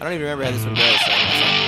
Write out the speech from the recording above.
I don't even remember how this one goes. So